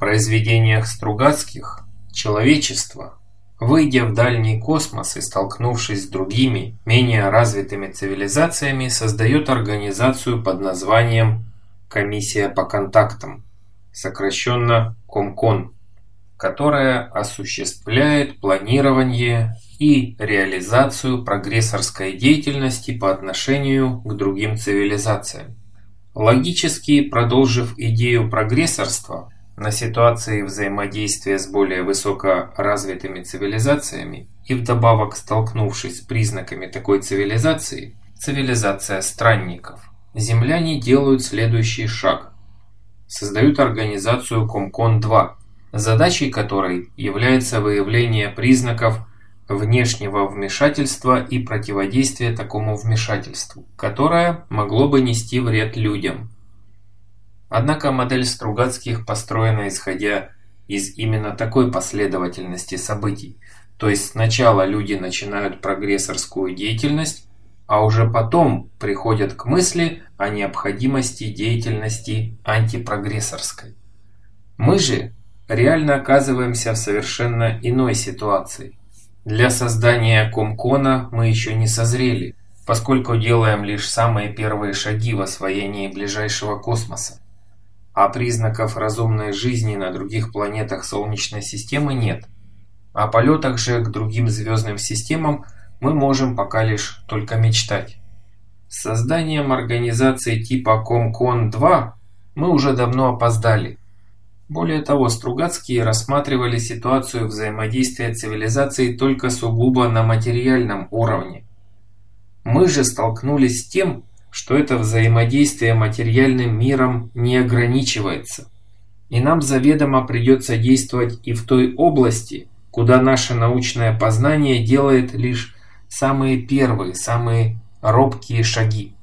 произведениях Стругацких человечество, выйдя в дальний космос и столкнувшись с другими, менее развитыми цивилизациями, создает организацию под названием «Комиссия по контактам», сокращенно «Комкон», которая осуществляет планирование и реализацию прогрессорской деятельности по отношению к другим цивилизациям. Логически продолжив идею прогрессорства на ситуации взаимодействия с более высокоразвитыми цивилизациями и вдобавок столкнувшись с признаками такой цивилизации, цивилизация странников, земляне делают следующий шаг. Создают организацию Комкон-2, задачей которой является выявление признаков внешнего вмешательства и противодействие такому вмешательству, которое могло бы нести вред людям. Однако модель Стругацких построена исходя из именно такой последовательности событий, то есть сначала люди начинают прогрессорскую деятельность, а уже потом приходят к мысли о необходимости деятельности антипрогрессорской. Мы же реально оказываемся в совершенно иной ситуации. Для создания Комкона мы еще не созрели, поскольку делаем лишь самые первые шаги в освоении ближайшего космоса. А признаков разумной жизни на других планетах Солнечной системы нет. О полетах же к другим звездным системам мы можем пока лишь только мечтать. С созданием организации типа Комкон-2 мы уже давно опоздали. Более того, Стругацкие рассматривали ситуацию взаимодействия цивилизаций только сугубо на материальном уровне. Мы же столкнулись с тем, что это взаимодействие материальным миром не ограничивается. И нам заведомо придется действовать и в той области, куда наше научное познание делает лишь самые первые, самые робкие шаги.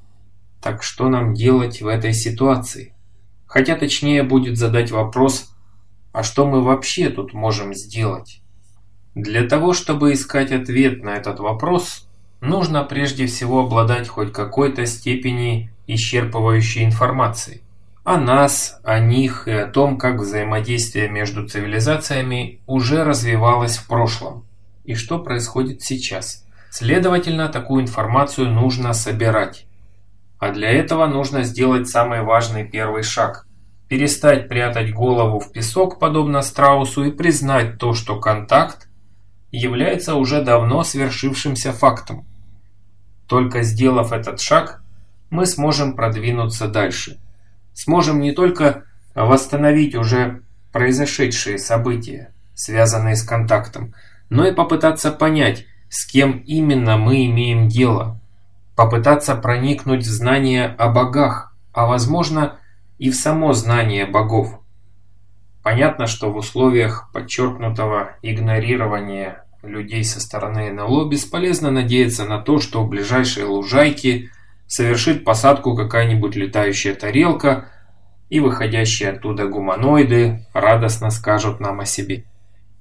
Так что нам делать в этой ситуации? Хотя точнее будет задать вопрос, а что мы вообще тут можем сделать? Для того, чтобы искать ответ на этот вопрос, нужно прежде всего обладать хоть какой-то степени исчерпывающей информации о нас, о них и о том, как взаимодействие между цивилизациями уже развивалось в прошлом и что происходит сейчас. Следовательно, такую информацию нужно собирать. А для этого нужно сделать самый важный первый шаг. Перестать прятать голову в песок, подобно страусу, и признать то, что контакт является уже давно свершившимся фактом. Только сделав этот шаг, мы сможем продвинуться дальше. Сможем не только восстановить уже произошедшие события, связанные с контактом, но и попытаться понять, с кем именно мы имеем дело, попытаться проникнуть в знание о богах, а возможно и в само знание богов. Понятно, что в условиях подчеркнутого игнорирования людей со стороны НЛО бесполезно надеяться на то, что в ближайшей лужайке совершит посадку какая-нибудь летающая тарелка, и выходящие оттуда гуманоиды радостно скажут нам о себе.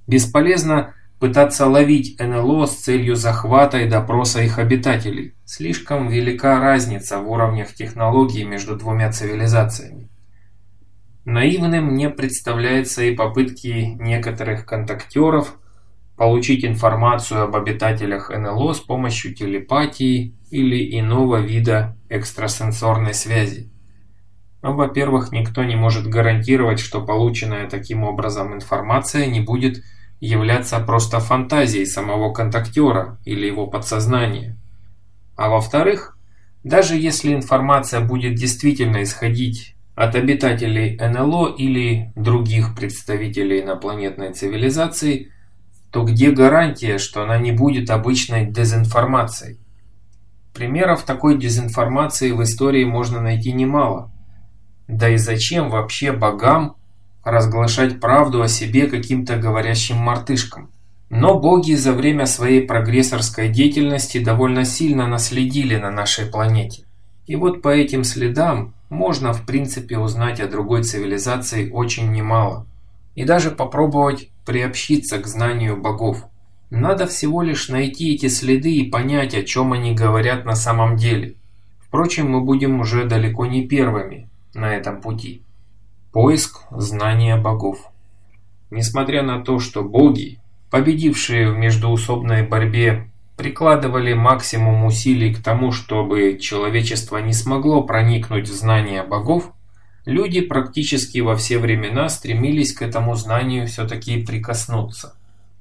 Бесполезно пытаться ловить НЛО с целью захвата и допроса их обитателей. Слишком велика разница в уровнях технологий между двумя цивилизациями. Наивным мне представляется и попытки некоторых контактеров получить информацию об обитателях НЛО с помощью телепатии или иного вида экстрасенсорной связи. Во-первых, никто не может гарантировать, что полученная таким образом информация не будет являться просто фантазией самого контактера или его подсознания. А во-вторых, даже если информация будет действительно исходить от обитателей НЛО или других представителей инопланетной цивилизации, то где гарантия, что она не будет обычной дезинформацией? Примеров такой дезинформации в истории можно найти немало. Да и зачем вообще богам разглашать правду о себе каким-то говорящим мартышкам. Но боги за время своей прогрессорской деятельности довольно сильно наследили на нашей планете. И вот по этим следам можно в принципе узнать о другой цивилизации очень немало. И даже попробовать приобщиться к знанию богов. Надо всего лишь найти эти следы и понять, о чем они говорят на самом деле. Впрочем, мы будем уже далеко не первыми на этом пути. Поиск знания богов. несмотря на то, что боги, победившие в междуусобной борьбе, прикладывали максимум усилий к тому, чтобы человечество не смогло проникнуть в знания богов, люди практически во все времена стремились к этому знанию все-таки прикоснуться.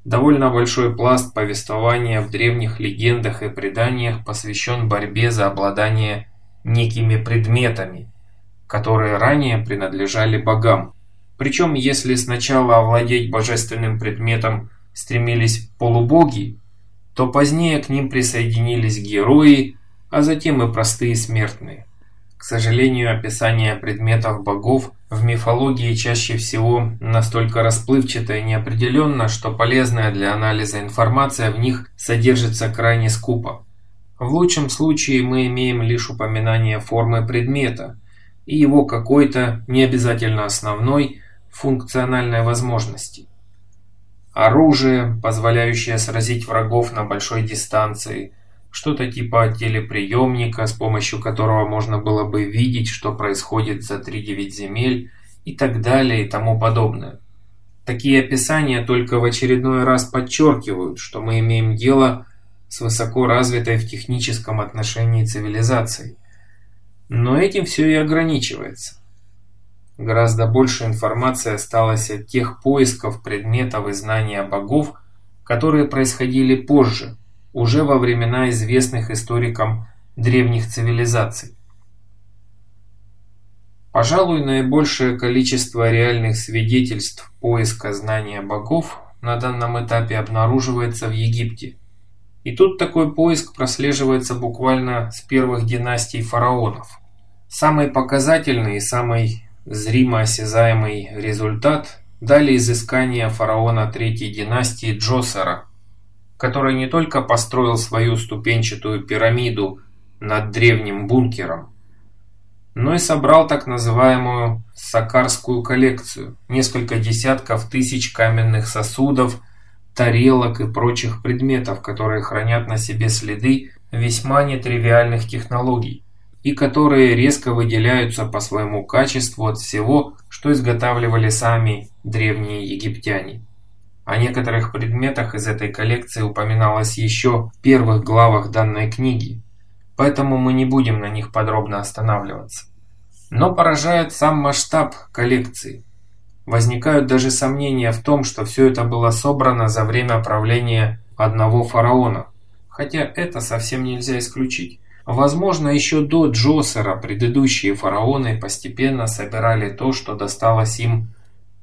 Довольно большой пласт повествования в древних легендах и преданиях посвящен борьбе за обладание некими предметами, которые ранее принадлежали богам. Причем, если сначала овладеть божественным предметом стремились полубоги, то позднее к ним присоединились герои, а затем и простые смертные. К сожалению, описание предметов богов в мифологии чаще всего настолько расплывчато и неопределенно, что полезная для анализа информация в них содержится крайне скупо. В лучшем случае мы имеем лишь упоминание формы предмета и его какой-то, не обязательно основной, функциональной возможности. Оружие, позволяющее сразить врагов на большой дистанции – что-то типа телеприемника, с помощью которого можно было бы видеть, что происходит за 3-9 земель и так далее и тому подобное. Такие описания только в очередной раз подчеркивают, что мы имеем дело с высоко развитой в техническом отношении цивилизацией. Но этим все и ограничивается. Гораздо больше информации осталось от тех поисков предметов и знания богов, которые происходили позже – уже во времена известных историкам древних цивилизаций. Пожалуй, наибольшее количество реальных свидетельств поиска знания богов на данном этапе обнаруживается в Египте. И тут такой поиск прослеживается буквально с первых династий фараонов. Самый показательный и самый зримо осязаемый результат дали изыскания фараона третьей династии Джосера – который не только построил свою ступенчатую пирамиду над древним бункером, но и собрал так называемую Сакарскую коллекцию, несколько десятков тысяч каменных сосудов, тарелок и прочих предметов, которые хранят на себе следы весьма нетривиальных технологий и которые резко выделяются по своему качеству от всего, что изготавливали сами древние египтяне. О некоторых предметах из этой коллекции упоминалось еще в первых главах данной книги, поэтому мы не будем на них подробно останавливаться. Но поражает сам масштаб коллекции. Возникают даже сомнения в том, что все это было собрано за время правления одного фараона, хотя это совсем нельзя исключить. Возможно, еще до Джосера предыдущие фараоны постепенно собирали то, что досталось им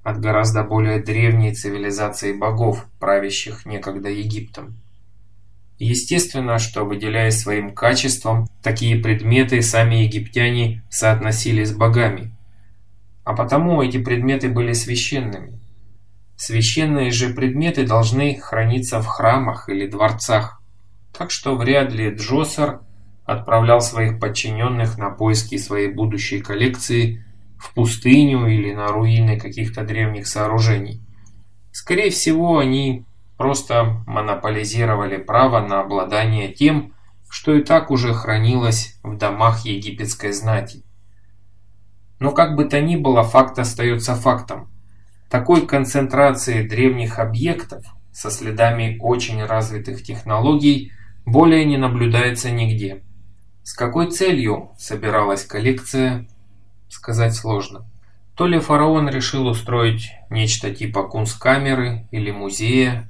от гораздо более древней цивилизации богов, правящих некогда Египтом. Естественно, что выделяясь своим качеством, такие предметы сами египтяне соотносили с богами. А потому эти предметы были священными. Священные же предметы должны храниться в храмах или дворцах. Так что вряд ли Джосер отправлял своих подчиненных на поиски своей будущей коллекции в пустыню или на руины каких-то древних сооружений. Скорее всего, они просто монополизировали право на обладание тем, что и так уже хранилось в домах египетской знати. Но как бы то ни было, факт остается фактом. Такой концентрации древних объектов со следами очень развитых технологий более не наблюдается нигде. С какой целью собиралась коллекция, сказать сложно. То ли фараон решил устроить нечто типа кунсткамеры или музея,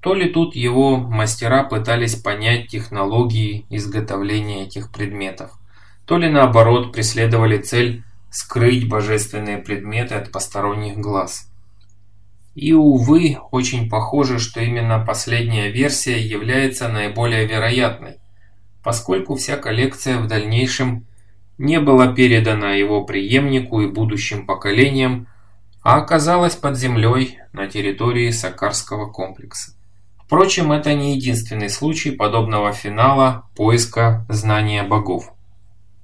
то ли тут его мастера пытались понять технологии изготовления этих предметов, то ли наоборот преследовали цель скрыть божественные предметы от посторонних глаз. И, увы, очень похоже, что именно последняя версия является наиболее вероятной, поскольку вся коллекция в дальнейшем не была передана его преемнику и будущим поколениям, а оказалась под землей на территории Сакарского комплекса. Впрочем, это не единственный случай подобного финала поиска знания богов.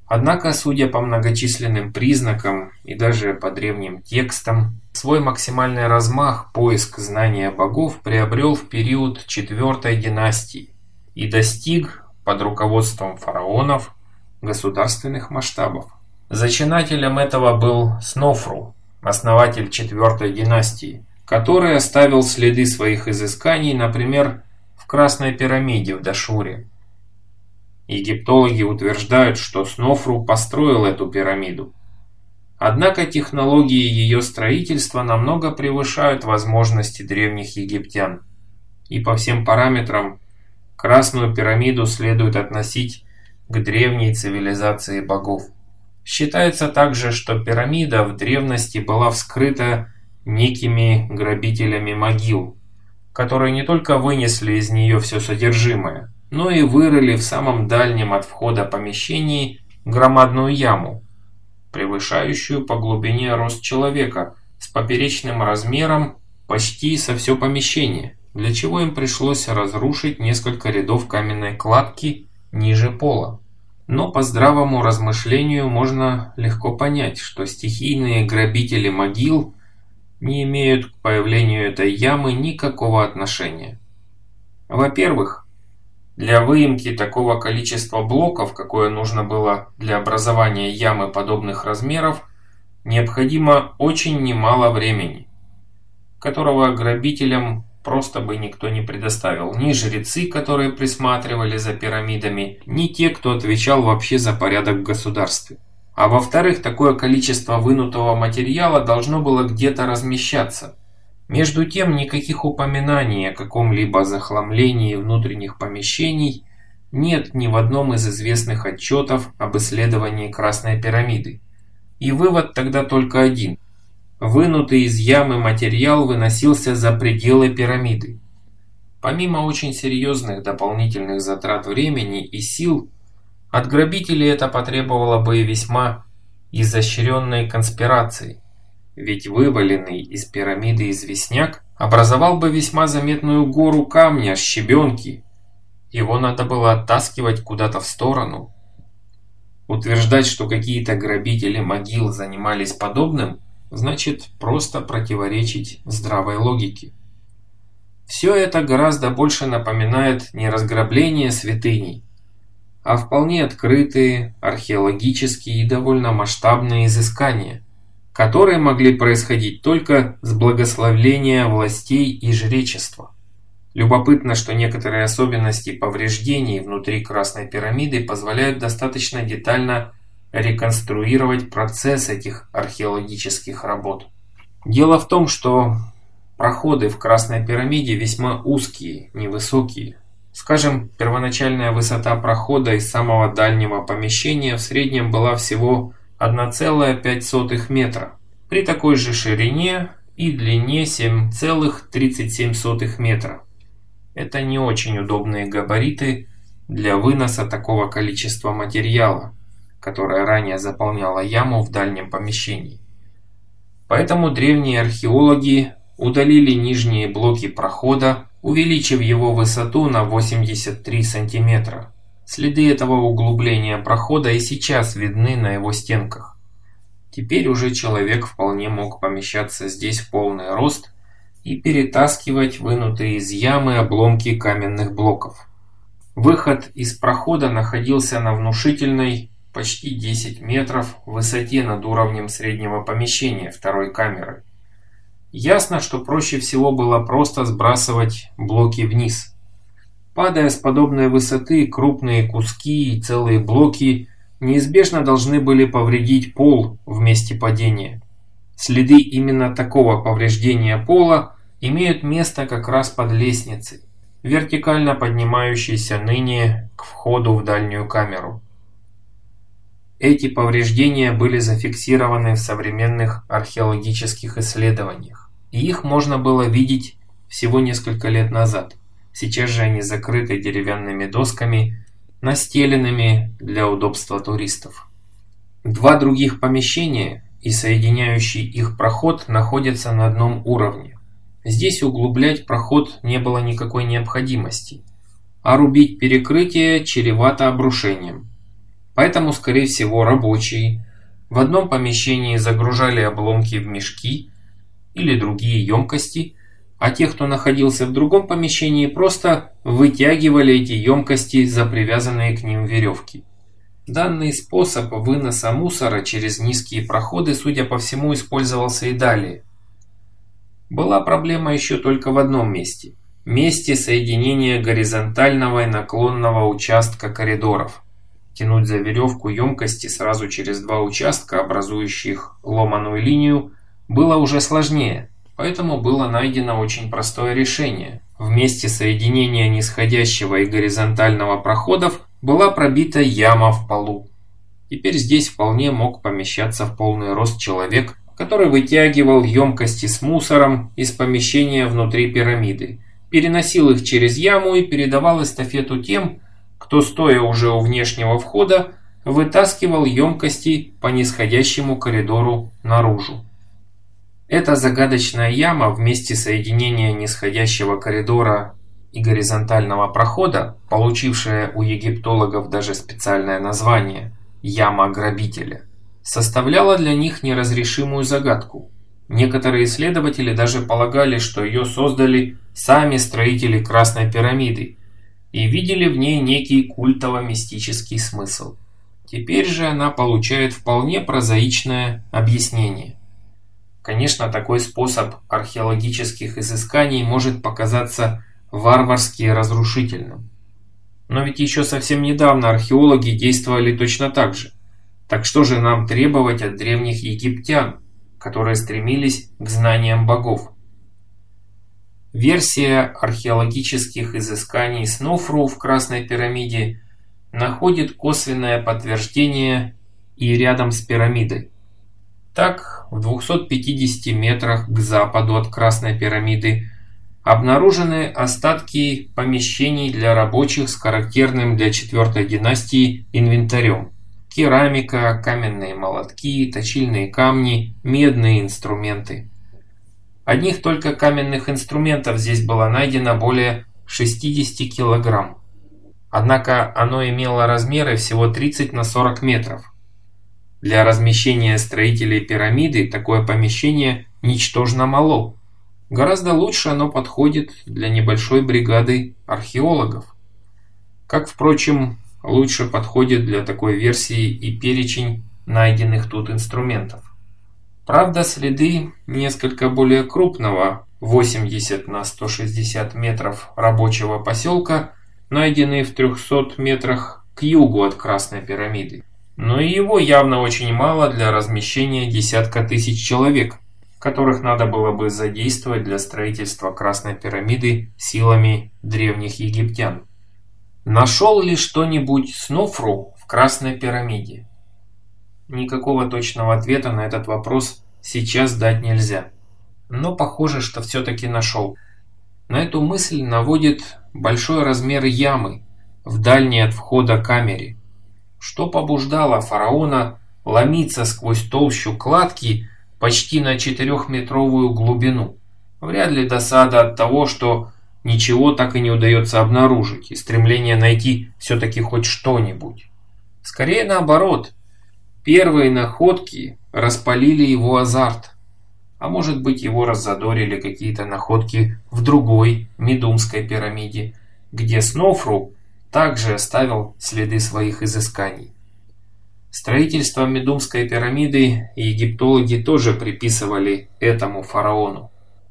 Однако, судя по многочисленным признакам и даже по древним текстам, свой максимальный размах поиск знания богов приобрел в период четвертой династии и достиг под руководством фараонов государственных масштабов. Зачинателем этого был Снофру, основатель четвертой династии, который оставил следы своих изысканий, например, в Красной пирамиде в Дашуре. Египтологи утверждают, что Снофру построил эту пирамиду. Однако технологии ее строительства намного превышают возможности древних египтян. И по всем параметрам Красную пирамиду следует относить к древней цивилизации богов. Считается также, что пирамида в древности была вскрыта некими грабителями могил, которые не только вынесли из нее все содержимое, но и вырыли в самом дальнем от входа помещении громадную яму, превышающую по глубине рост человека, с поперечным размером почти со все помещение, для чего им пришлось разрушить несколько рядов каменной кладки ниже пола. Но по здравому размышлению можно легко понять, что стихийные грабители могил не имеют к появлению этой ямы никакого отношения. Во-первых, для выемки такого количества блоков, какое нужно было для образования ямы подобных размеров, необходимо очень немало времени, которого грабителям просто бы никто не предоставил. Ни жрецы, которые присматривали за пирамидами, ни те, кто отвечал вообще за порядок в государстве. А во-вторых, такое количество вынутого материала должно было где-то размещаться – между тем, никаких упоминаний о каком-либо захламлении внутренних помещений нет ни в одном из известных отчетов об исследовании Красной пирамиды. И вывод тогда только один. Вынутый из ямы материал выносился за пределы пирамиды. Помимо очень серьезных дополнительных затрат времени и сил, от грабителей это потребовало бы и весьма изощренной конспирации ведь вываленный из пирамиды известняк образовал бы весьма заметную гору камня, щебенки. Его надо было оттаскивать куда-то в сторону. Утверждать, что какие-то грабители могил занимались подобным, значит просто противоречить здравой логике. Все это гораздо больше напоминает не разграбление святыней, а вполне открытые, археологические и довольно масштабные изыскания – которые могли происходить только с благословления властей и жречества. Любопытно, что некоторые особенности повреждений внутри Красной пирамиды позволяют достаточно детально реконструировать процесс этих археологических работ. Дело в том, что проходы в Красной пирамиде весьма узкие, невысокие. Скажем, первоначальная высота прохода из самого дальнего помещения в среднем была всего 1,5 метра. При такой же ширине и длине 7,37 метра. Это не очень удобные габариты для выноса такого количества материала, которое ранее заполняло яму в дальнем помещении. Поэтому древние археологи удалили нижние блоки прохода, увеличив его высоту на 83 сантиметра. Следы этого углубления прохода и сейчас видны на его стенках. Теперь уже человек вполне мог помещаться здесь в полный рост и перетаскивать вынутые из ямы обломки каменных блоков. Выход из прохода находился на внушительной, почти 10 метров, высоте над уровнем среднего помещения второй камеры. Ясно, что проще всего было просто сбрасывать блоки вниз – Падая с подобной высоты, крупные куски и целые блоки неизбежно должны были повредить пол в месте падения. Следы именно такого повреждения пола имеют место как раз под лестницей, вертикально поднимающейся ныне к входу в дальнюю камеру. Эти повреждения были зафиксированы в современных археологических исследованиях, и их можно было видеть всего несколько лет назад. Сейчас же они закрыты деревянными досками, настеленными для удобства туристов. Два других помещения и соединяющий их проход находятся на одном уровне. Здесь углублять проход не было никакой необходимости, а рубить перекрытие чревато обрушением. Поэтому, скорее всего, рабочие в одном помещении загружали обломки в мешки или другие емкости – а те, кто находился в другом помещении, просто вытягивали эти емкости за привязанные к ним веревки. Данный способ выноса мусора через низкие проходы, судя по всему, использовался и далее. Была проблема еще только в одном месте. Месте соединения горизонтального и наклонного участка коридоров. Тянуть за веревку емкости сразу через два участка, образующих ломаную линию, было уже сложнее, поэтому было найдено очень простое решение. В месте соединения нисходящего и горизонтального проходов была пробита яма в полу. Теперь здесь вполне мог помещаться в полный рост человек, который вытягивал емкости с мусором из помещения внутри пирамиды, переносил их через яму и передавал эстафету тем, кто, стоя уже у внешнего входа, вытаскивал емкости по нисходящему коридору наружу. Эта загадочная яма в месте соединения нисходящего коридора и горизонтального прохода, получившая у египтологов даже специальное название «яма грабителя», составляла для них неразрешимую загадку. Некоторые исследователи даже полагали, что ее создали сами строители Красной пирамиды и видели в ней некий культово-мистический смысл. Теперь же она получает вполне прозаичное объяснение. Конечно, такой способ археологических изысканий может показаться варварски разрушительным. Но ведь еще совсем недавно археологи действовали точно так же. Так что же нам требовать от древних египтян, которые стремились к знаниям богов? Версия археологических изысканий Снофру в Красной пирамиде находит косвенное подтверждение и рядом с пирамидой. Так, в 250 метрах к западу от Красной пирамиды обнаружены остатки помещений для рабочих с характерным для четвертой династии инвентарем керамика, каменные молотки, точильные камни, медные инструменты. Одних только каменных инструментов здесь было найдено более 60 килограмм. Однако оно имело размеры всего 30 на 40 метров. Для размещения строителей пирамиды такое помещение ничтожно мало. Гораздо лучше оно подходит для небольшой бригады археологов. Как, впрочем, лучше подходит для такой версии и перечень найденных тут инструментов. Правда, следы несколько более крупного 80 на 160 метров рабочего поселка найдены в 300 метрах к югу от Красной пирамиды. Но и его явно очень мало для размещения десятка тысяч человек, которых надо было бы задействовать для строительства Красной пирамиды силами древних египтян. Нашел ли что-нибудь Снофру в Красной пирамиде? Никакого точного ответа на этот вопрос сейчас дать нельзя. Но похоже, что все-таки нашел. На эту мысль наводит большой размер ямы в дальней от входа камере. Что побуждало фараона ломиться сквозь толщу кладки почти на четырехметровую глубину? Вряд ли досада от того, что ничего так и не удается обнаружить, и стремление найти все-таки хоть что-нибудь. Скорее наоборот, первые находки распалили его азарт, а может быть его раззадорили какие-то находки в другой Медумской пирамиде, где Снофру также оставил следы своих изысканий. Строительство Медумской пирамиды египтологи тоже приписывали этому фараону.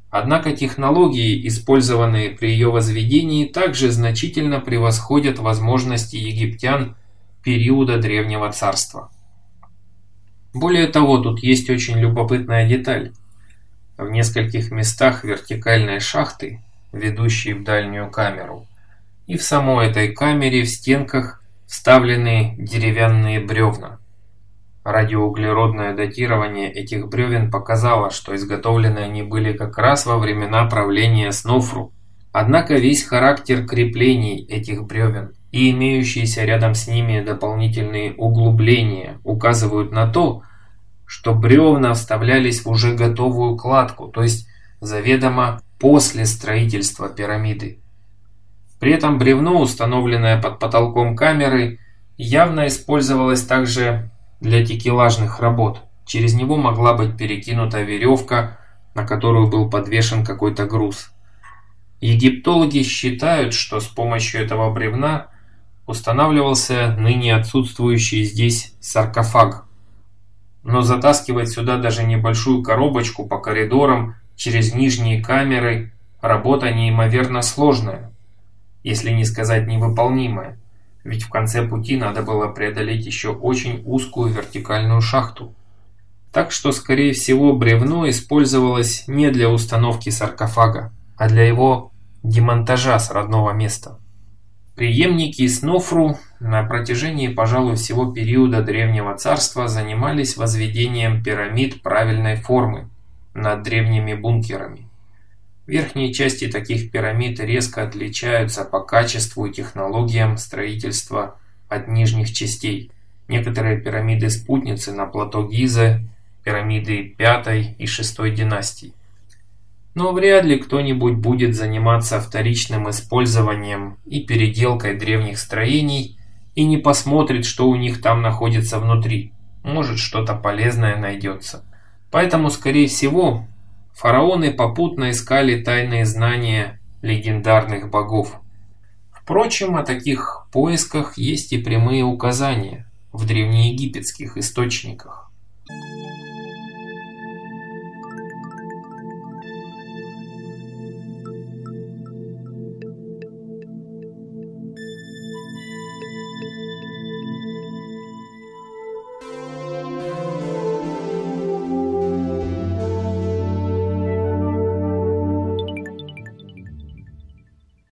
Однако технологии, использованные при ее возведении, также значительно превосходят возможности египтян периода Древнего Царства. Более того, тут есть очень любопытная деталь. В нескольких местах вертикальной шахты, ведущей в дальнюю камеру, и в самой этой камере в стенках вставлены деревянные бревна. Радиоуглеродное датирование этих бревен показало, что изготовлены они были как раз во времена правления Снофру. Однако весь характер креплений этих бревен и имеющиеся рядом с ними дополнительные углубления указывают на то, что бревна вставлялись в уже готовую кладку, то есть заведомо после строительства пирамиды. При этом бревно, установленное под потолком камеры, явно использовалось также для текелажных работ. Через него могла быть перекинута веревка, на которую был подвешен какой-то груз. Египтологи считают, что с помощью этого бревна устанавливался ныне отсутствующий здесь саркофаг. Но затаскивать сюда даже небольшую коробочку по коридорам через нижние камеры работа неимоверно сложная, если не сказать невыполнимая, ведь в конце пути надо было преодолеть еще очень узкую вертикальную шахту. Так что, скорее всего, бревно использовалось не для установки саркофага, а для его демонтажа с родного места. Приемники Снофру на протяжении, пожалуй, всего периода Древнего Царства занимались возведением пирамид правильной формы над древними бункерами. Верхние части таких пирамид резко отличаются по качеству и технологиям строительства от нижних частей. Некоторые пирамиды-спутницы на плато Гиза, пирамиды пятой и шестой династий. Но вряд ли кто-нибудь будет заниматься вторичным использованием и переделкой древних строений и не посмотрит, что у них там находится внутри. Может, что-то полезное найдется. Поэтому, скорее всего, фараоны попутно искали тайные знания легендарных богов. Впрочем, о таких поисках есть и прямые указания в древнеегипетских источниках. Thank you.